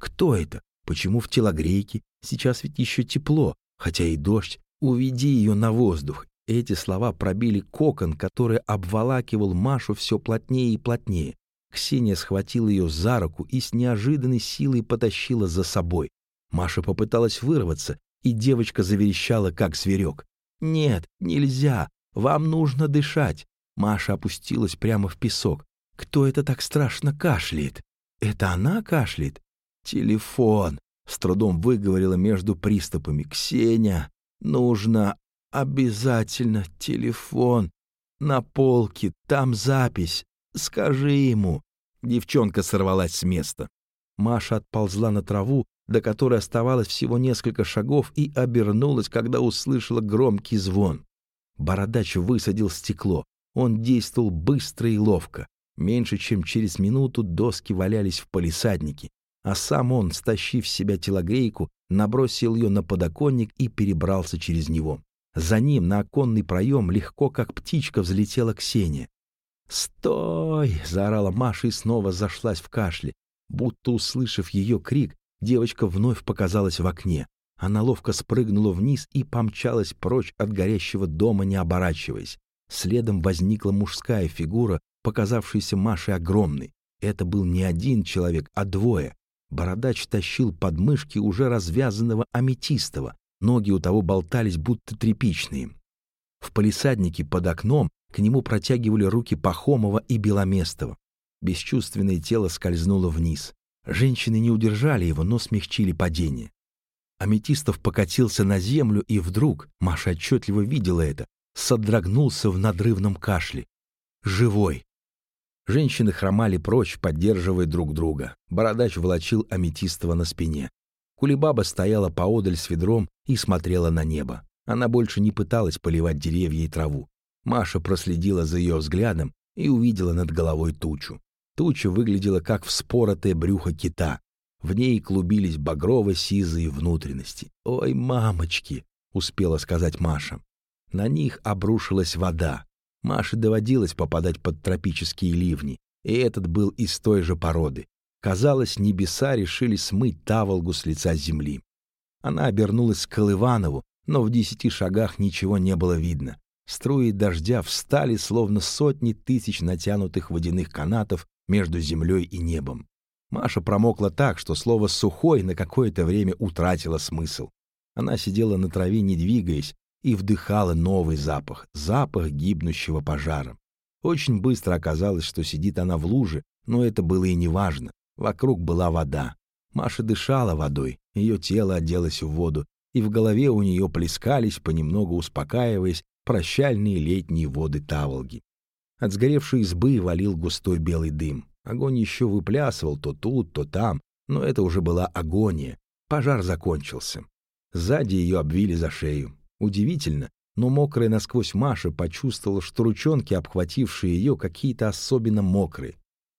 Кто это? Почему в телогрейке? Сейчас ведь еще тепло, хотя и дождь. Уведи ее на воздух. Эти слова пробили кокон, который обволакивал Машу все плотнее и плотнее. Ксения схватила ее за руку и с неожиданной силой потащила за собой. Маша попыталась вырваться, и девочка заверещала, как зверек. «Нет, нельзя! Вам нужно дышать!» Маша опустилась прямо в песок. «Кто это так страшно кашляет? Это она кашляет?» «Телефон!» — с трудом выговорила между приступами. «Ксения, нужно обязательно телефон. На полке, там запись. Скажи ему. Девчонка сорвалась с места. Маша отползла на траву, до которой оставалось всего несколько шагов, и обернулась, когда услышала громкий звон. Бородач высадил стекло. Он действовал быстро и ловко. Меньше чем через минуту доски валялись в палисаднике, а сам он, стащив с себя телогрейку, набросил ее на подоконник и перебрался через него. За ним на оконный проем легко, как птичка, взлетела Ксения. «Стой!» — заорала Маша и снова зашлась в кашле. Будто услышав ее крик, девочка вновь показалась в окне. Она ловко спрыгнула вниз и помчалась прочь от горящего дома, не оборачиваясь. Следом возникла мужская фигура, показавшаяся Маше огромной. Это был не один человек, а двое. Бородач тащил подмышки уже развязанного аметистого. Ноги у того болтались, будто тряпичные. В палисаднике под окном к нему протягивали руки Пахомова и Беломестова. Бесчувственное тело скользнуло вниз. Женщины не удержали его, но смягчили падение. Аметистов покатился на землю, и вдруг, Маша отчетливо видела это, содрогнулся в надрывном кашле. Живой. Женщины хромали прочь, поддерживая друг друга. Бородач волочил Аметистова на спине. Кулибаба стояла поодаль с ведром и смотрела на небо. Она больше не пыталась поливать деревья и траву. Маша проследила за ее взглядом и увидела над головой тучу. Туча выглядела как вспоротое брюхо кита. В ней клубились багрово-сизые внутренности. «Ой, мамочки!» — успела сказать Маша. На них обрушилась вода. Маше доводилось попадать под тропические ливни, и этот был из той же породы. Казалось, небеса решили смыть таволгу с лица земли. Она обернулась к Колыванову, но в десяти шагах ничего не было видно. Струи дождя встали, словно сотни тысяч натянутых водяных канатов между землей и небом. Маша промокла так, что слово «сухой» на какое-то время утратило смысл. Она сидела на траве, не двигаясь, и вдыхала новый запах, запах гибнущего пожара. Очень быстро оказалось, что сидит она в луже, но это было и не важно. Вокруг была вода. Маша дышала водой, ее тело оделось в воду, и в голове у нее плескались, понемногу успокаиваясь, прощальные летние воды Таволги. От сгоревшей избы валил густой белый дым. Огонь еще выплясывал то тут, то там, но это уже была агония. Пожар закончился. Сзади ее обвили за шею. Удивительно, но мокрая насквозь Маша почувствовала, что ручонки, обхватившие ее, какие-то особенно мокрые.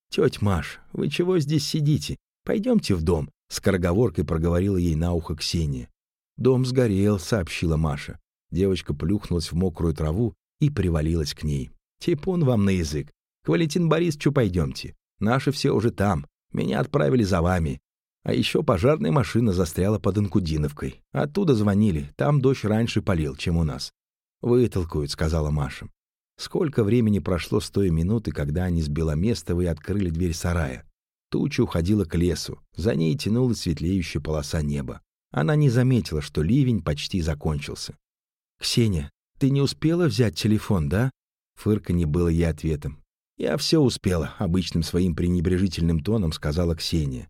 «Тетя Маш, вы чего здесь сидите? Пойдемте в дом», — скороговоркой проговорила ей на ухо Ксения. «Дом сгорел», — сообщила Маша. Девочка плюхнулась в мокрую траву и привалилась к ней. «Типун вам на язык. К Валентин Борисовичу пойдемте. Наши все уже там. Меня отправили за вами. А еще пожарная машина застряла под Инкудиновкой. Оттуда звонили. Там дождь раньше полил, чем у нас. «Вытолкают», — сказала Маша. Сколько времени прошло с той минуты, когда они с Беломестовой открыли дверь сарая. Туча уходила к лесу. За ней тянулась светлеющая полоса неба. Она не заметила, что ливень почти закончился. «Ксения, ты не успела взять телефон, да?» Фырка не было ей ответом. «Я все успела», — обычным своим пренебрежительным тоном сказала Ксения.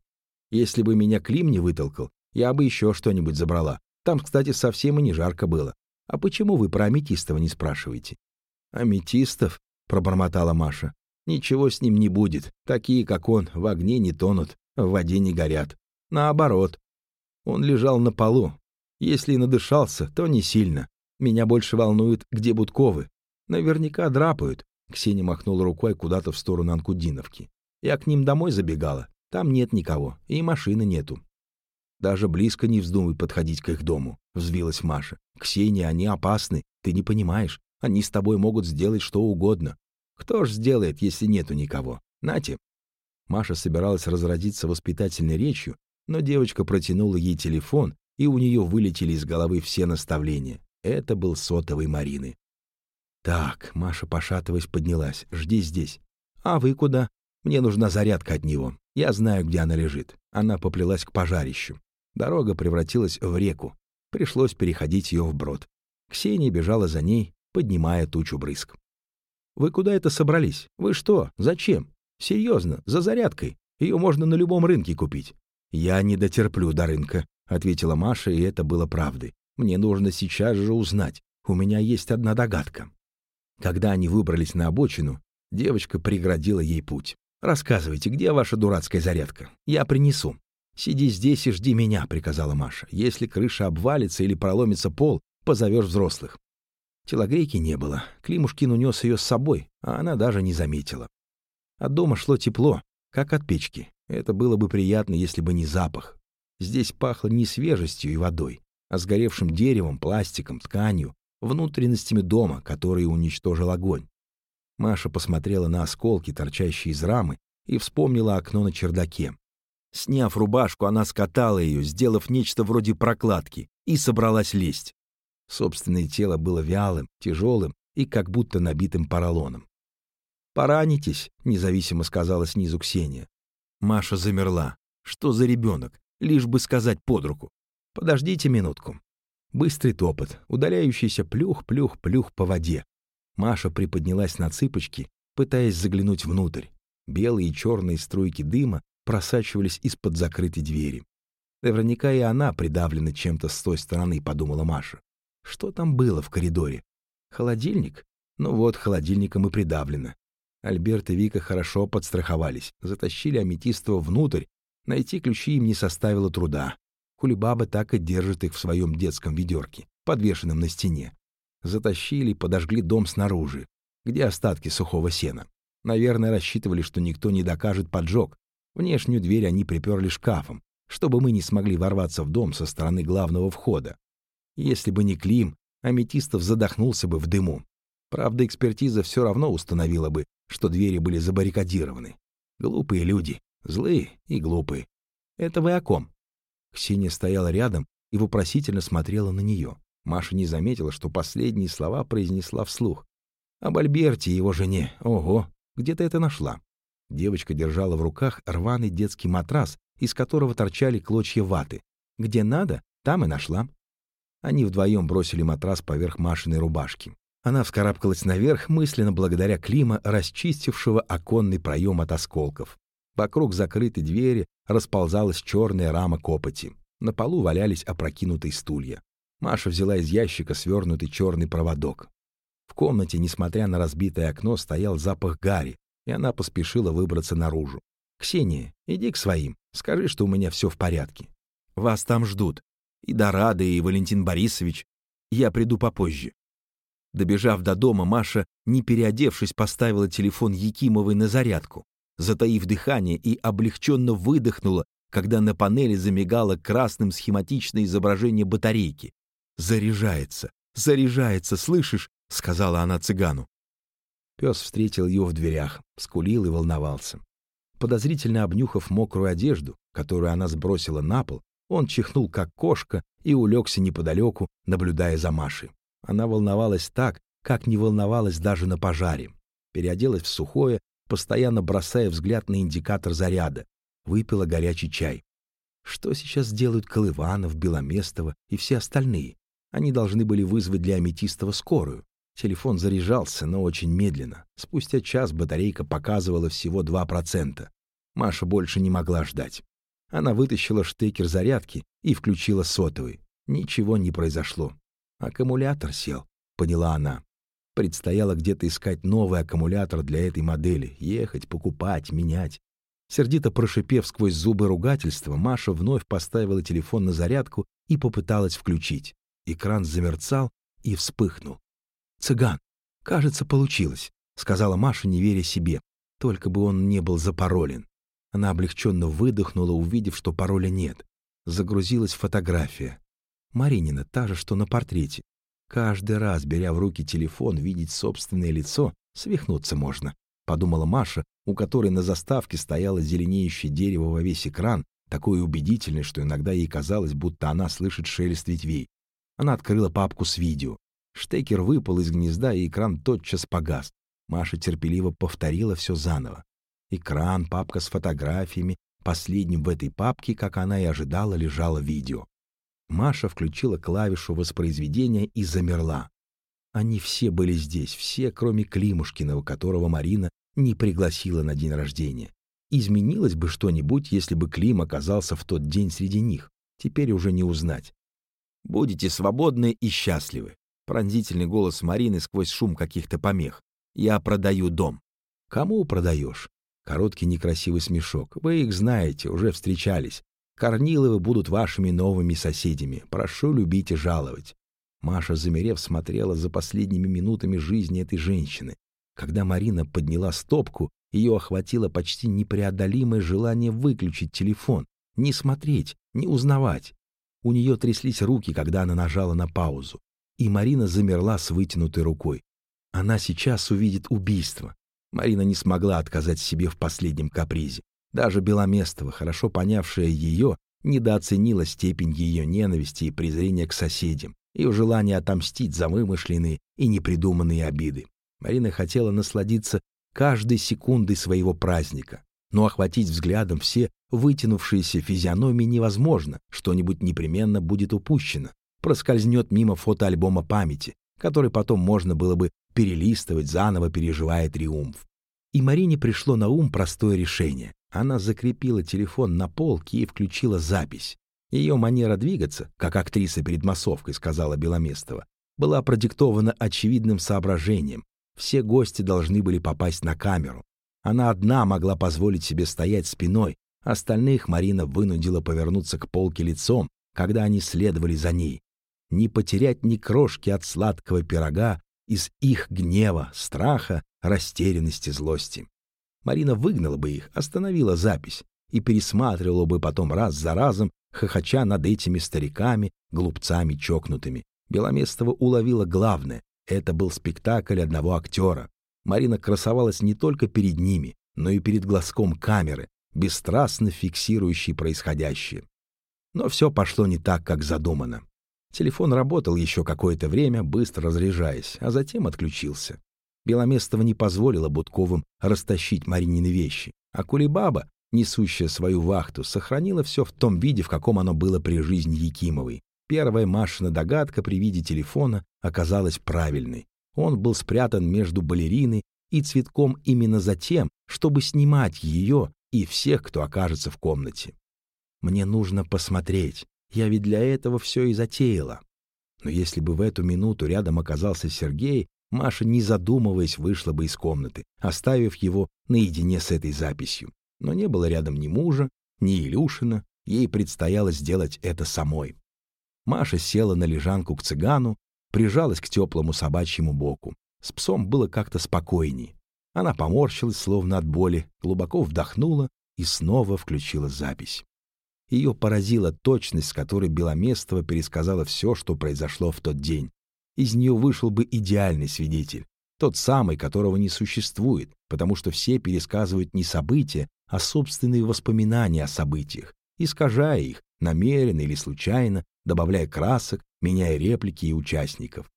«Если бы меня Клим не вытолкал, я бы еще что-нибудь забрала. Там, кстати, совсем и не жарко было. А почему вы про Аметистова не спрашиваете?» «Аметистов?» — пробормотала Маша. «Ничего с ним не будет. Такие, как он, в огне не тонут, в воде не горят. Наоборот. Он лежал на полу. Если и надышался, то не сильно. Меня больше волнует, где Будковы. Наверняка драпают. Ксения махнула рукой куда-то в сторону Анкудиновки. Я к ним домой забегала. Там нет никого, и машины нету. Даже близко не вздумай подходить к их дому, взвилась Маша. Ксения, они опасны, ты не понимаешь. Они с тобой могут сделать что угодно. Кто ж сделает, если нету никого? Нате. Маша собиралась разродиться воспитательной речью, но девочка протянула ей телефон, и у нее вылетели из головы все наставления. Это был сотовый Марины. «Так», — Маша, пошатываясь, поднялась, — «жди здесь». «А вы куда?» «Мне нужна зарядка от него. Я знаю, где она лежит». Она поплелась к пожарищу. Дорога превратилась в реку. Пришлось переходить ее вброд. Ксения бежала за ней, поднимая тучу брызг. «Вы куда это собрались? Вы что? Зачем? Серьезно, за зарядкой. Ее можно на любом рынке купить». «Я не дотерплю до рынка», — ответила Маша, и это было правдой. «Мне нужно сейчас же узнать. У меня есть одна догадка». Когда они выбрались на обочину, девочка преградила ей путь. «Рассказывайте, где ваша дурацкая зарядка? Я принесу». «Сиди здесь и жди меня», — приказала Маша. «Если крыша обвалится или проломится пол, позовешь взрослых». Телогрейки не было. Климушкин унес ее с собой, а она даже не заметила. От дома шло тепло, как от печки. Это было бы приятно, если бы не запах. Здесь пахло не свежестью и водой, а сгоревшим деревом, пластиком, тканью, внутренностями дома, который уничтожил огонь. Маша посмотрела на осколки, торчащие из рамы, и вспомнила окно на чердаке. Сняв рубашку, она скатала ее, сделав нечто вроде прокладки, и собралась лезть. Собственное тело было вялым, тяжелым и как будто набитым поролоном. «Поранитесь», — независимо сказала снизу Ксения. Маша замерла. Что за ребенок? Лишь бы сказать под руку. «Подождите минутку». Быстрый топот, удаляющийся плюх-плюх-плюх по воде. Маша приподнялась на цыпочки, пытаясь заглянуть внутрь. Белые и черные струйки дыма просачивались из-под закрытой двери. Наверняка и она придавлена чем-то с той стороны, подумала Маша. Что там было в коридоре? Холодильник? Ну вот, холодильником и придавлено. Альберт и Вика хорошо подстраховались, затащили Аметистова внутрь, найти ключи им не составило труда. Кулибаба так и держит их в своем детском ведерке, подвешенном на стене. Затащили и подожгли дом снаружи, где остатки сухого сена. Наверное, рассчитывали, что никто не докажет поджог. Внешнюю дверь они приперли шкафом, чтобы мы не смогли ворваться в дом со стороны главного входа. Если бы не Клим, Аметистов задохнулся бы в дыму. Правда, экспертиза все равно установила бы, что двери были забаррикадированы. Глупые люди, злые и глупые. Это вы о ком? Ксения стояла рядом и вопросительно смотрела на нее. Маша не заметила, что последние слова произнесла вслух. «Об Альберте и его жене. Ого, где ты это нашла?» Девочка держала в руках рваный детский матрас, из которого торчали клочья ваты. «Где надо, там и нашла». Они вдвоем бросили матрас поверх Машиной рубашки. Она вскарабкалась наверх, мысленно благодаря Клима, расчистившего оконный проем от осколков. Вокруг закрытой двери расползалась черная рама копоти. На полу валялись опрокинутые стулья. Маша взяла из ящика свернутый черный проводок. В комнате, несмотря на разбитое окно, стоял запах гари, и она поспешила выбраться наружу. «Ксения, иди к своим, скажи, что у меня все в порядке. Вас там ждут. И Дорадо, и Валентин Борисович. Я приду попозже». Добежав до дома, Маша, не переодевшись, поставила телефон Якимовой на зарядку, затаив дыхание и облегченно выдохнула, когда на панели замигало красным схематичное изображение батарейки. «Заряжается, заряжается, слышишь?» — сказала она цыгану. Пес встретил ее в дверях, скулил и волновался. Подозрительно обнюхав мокрую одежду, которую она сбросила на пол, он чихнул, как кошка, и улегся неподалеку, наблюдая за Машей. Она волновалась так, как не волновалась даже на пожаре. Переоделась в сухое, постоянно бросая взгляд на индикатор заряда. Выпила горячий чай. Что сейчас делают Колыванов, Беломестова и все остальные? Они должны были вызвать для Аметистова скорую. Телефон заряжался, но очень медленно. Спустя час батарейка показывала всего 2%. Маша больше не могла ждать. Она вытащила штекер зарядки и включила сотовый. Ничего не произошло. Аккумулятор сел, поняла она. Предстояло где-то искать новый аккумулятор для этой модели, ехать, покупать, менять. Сердито прошипев сквозь зубы ругательства, Маша вновь поставила телефон на зарядку и попыталась включить. Экран замерцал и вспыхнул. «Цыган, кажется, получилось», — сказала Маша, не веря себе. Только бы он не был запаролен. Она облегченно выдохнула, увидев, что пароля нет. Загрузилась фотография. Маринина, та же, что на портрете. Каждый раз, беря в руки телефон, видеть собственное лицо, свихнуться можно, подумала Маша, у которой на заставке стояло зеленеющее дерево во весь экран, такое убедительное, что иногда ей казалось, будто она слышит шелест ветвей. Она открыла папку с видео. Штекер выпал из гнезда, и экран тотчас погас. Маша терпеливо повторила все заново. Экран, папка с фотографиями. Последним в этой папке, как она и ожидала, лежало видео. Маша включила клавишу воспроизведения и замерла. Они все были здесь, все, кроме Климушкиного, которого Марина не пригласила на день рождения. Изменилось бы что-нибудь, если бы Клим оказался в тот день среди них. Теперь уже не узнать. «Будете свободны и счастливы», Пронзительный голос Марины сквозь шум каких-то помех. «Я продаю дом». «Кому продаешь?» Короткий некрасивый смешок. «Вы их знаете, уже встречались. Корниловы будут вашими новыми соседями. Прошу любить и жаловать». Маша, замерев, смотрела за последними минутами жизни этой женщины. Когда Марина подняла стопку, ее охватило почти непреодолимое желание выключить телефон, не смотреть, не узнавать. У нее тряслись руки, когда она нажала на паузу и Марина замерла с вытянутой рукой. Она сейчас увидит убийство. Марина не смогла отказать себе в последнем капризе. Даже Беломестова, хорошо понявшая ее, недооценила степень ее ненависти и презрения к соседям, ее желание отомстить за вымышленные и непридуманные обиды. Марина хотела насладиться каждой секундой своего праздника, но охватить взглядом все вытянувшиеся физиономии невозможно, что-нибудь непременно будет упущено проскользнет мимо фотоальбома памяти, который потом можно было бы перелистывать, заново переживая триумф. И Марине пришло на ум простое решение. Она закрепила телефон на полке и включила запись. Ее манера двигаться, как актриса перед массовкой, сказала Беломестова, была продиктована очевидным соображением. Все гости должны были попасть на камеру. Она одна могла позволить себе стоять спиной, остальных Марина вынудила повернуться к полке лицом, когда они следовали за ней не потерять ни крошки от сладкого пирога из их гнева, страха, растерянности, злости. Марина выгнала бы их, остановила запись и пересматривала бы потом раз за разом, хохоча над этими стариками, глупцами чокнутыми. Беломестова уловила главное. Это был спектакль одного актера. Марина красовалась не только перед ними, но и перед глазком камеры, бесстрастно фиксирующей происходящее. Но все пошло не так, как задумано. Телефон работал еще какое-то время, быстро разряжаясь, а затем отключился. Беломестова не позволила Будковым растащить Маринины вещи, а Кулебаба, несущая свою вахту, сохранила все в том виде, в каком оно было при жизни Якимовой. Первая Машина догадка при виде телефона оказалась правильной. Он был спрятан между балериной и цветком именно за тем, чтобы снимать ее и всех, кто окажется в комнате. Мне нужно посмотреть. Я ведь для этого все и затеяла. Но если бы в эту минуту рядом оказался Сергей, Маша, не задумываясь, вышла бы из комнаты, оставив его наедине с этой записью. Но не было рядом ни мужа, ни Илюшина, ей предстояло сделать это самой. Маша села на лежанку к цыгану, прижалась к теплому собачьему боку. С псом было как-то спокойней. Она поморщилась, словно от боли, глубоко вдохнула и снова включила запись. Ее поразила точность, с которой Беломестова пересказала все, что произошло в тот день. Из нее вышел бы идеальный свидетель, тот самый, которого не существует, потому что все пересказывают не события, а собственные воспоминания о событиях, искажая их, намеренно или случайно, добавляя красок, меняя реплики и участников.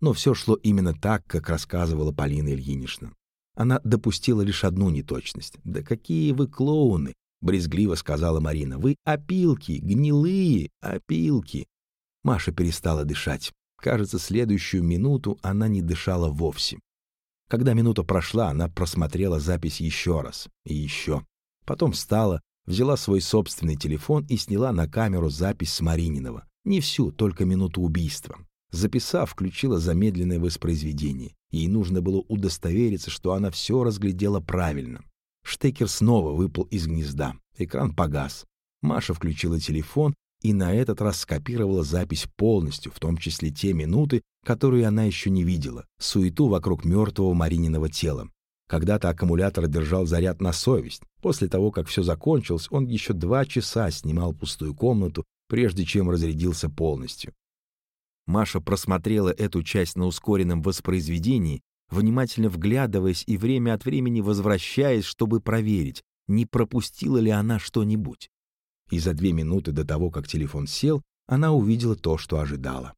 Но все шло именно так, как рассказывала Полина Ильинична. Она допустила лишь одну неточность. «Да какие вы клоуны!» — брезгливо сказала Марина. «Вы опилки, гнилые опилки!» Маша перестала дышать. Кажется, следующую минуту она не дышала вовсе. Когда минута прошла, она просмотрела запись еще раз и еще. Потом встала, взяла свой собственный телефон и сняла на камеру запись с Марининого. Не всю, только минуту убийства. Записав, включила замедленное воспроизведение. Ей нужно было удостовериться, что она все разглядела правильно. Штекер снова выпал из гнезда. Экран погас. Маша включила телефон и на этот раз скопировала запись полностью, в том числе те минуты, которые она еще не видела, суету вокруг мертвого Марининого тела. Когда-то аккумулятор держал заряд на совесть. После того, как все закончилось, он еще два часа снимал пустую комнату, прежде чем разрядился полностью. Маша просмотрела эту часть на ускоренном воспроизведении, внимательно вглядываясь и время от времени возвращаясь, чтобы проверить, не пропустила ли она что-нибудь. И за две минуты до того, как телефон сел, она увидела то, что ожидала.